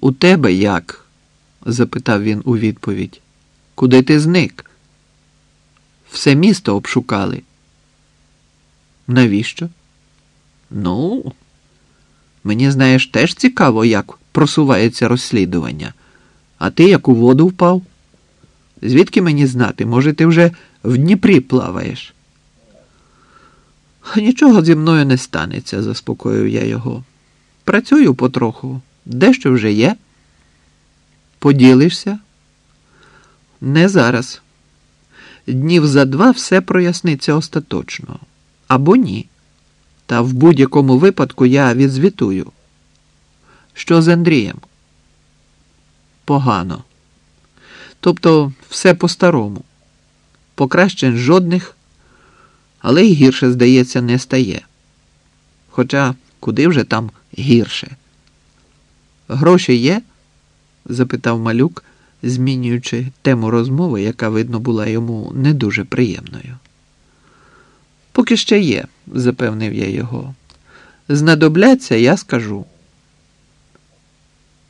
У тебе як? запитав він у відповідь. Куди ти зник? Все місто обшукали. Навіщо? Ну, мені, знаєш, теж цікаво, як просувається розслідування. А ти як у воду впав? Звідки мені знати? Може, ти вже в Дніпрі плаваєш? Нічого зі мною не станеться, заспокоїв я його. Працюю потроху, дещо вже є. Поділишся? Не зараз. Днів за два все проясниться остаточно. Або ні. Та в будь-якому випадку я відзвітую. Що з Андрієм? Погано. Тобто все по-старому. Покращень жодних, але й гірше, здається, не стає. Хоча куди вже там гірше? Гроші є? запитав малюк, змінюючи тему розмови, яка, видно, була йому не дуже приємною. Поки ще є, запевнив я його. Знадобляться, я скажу.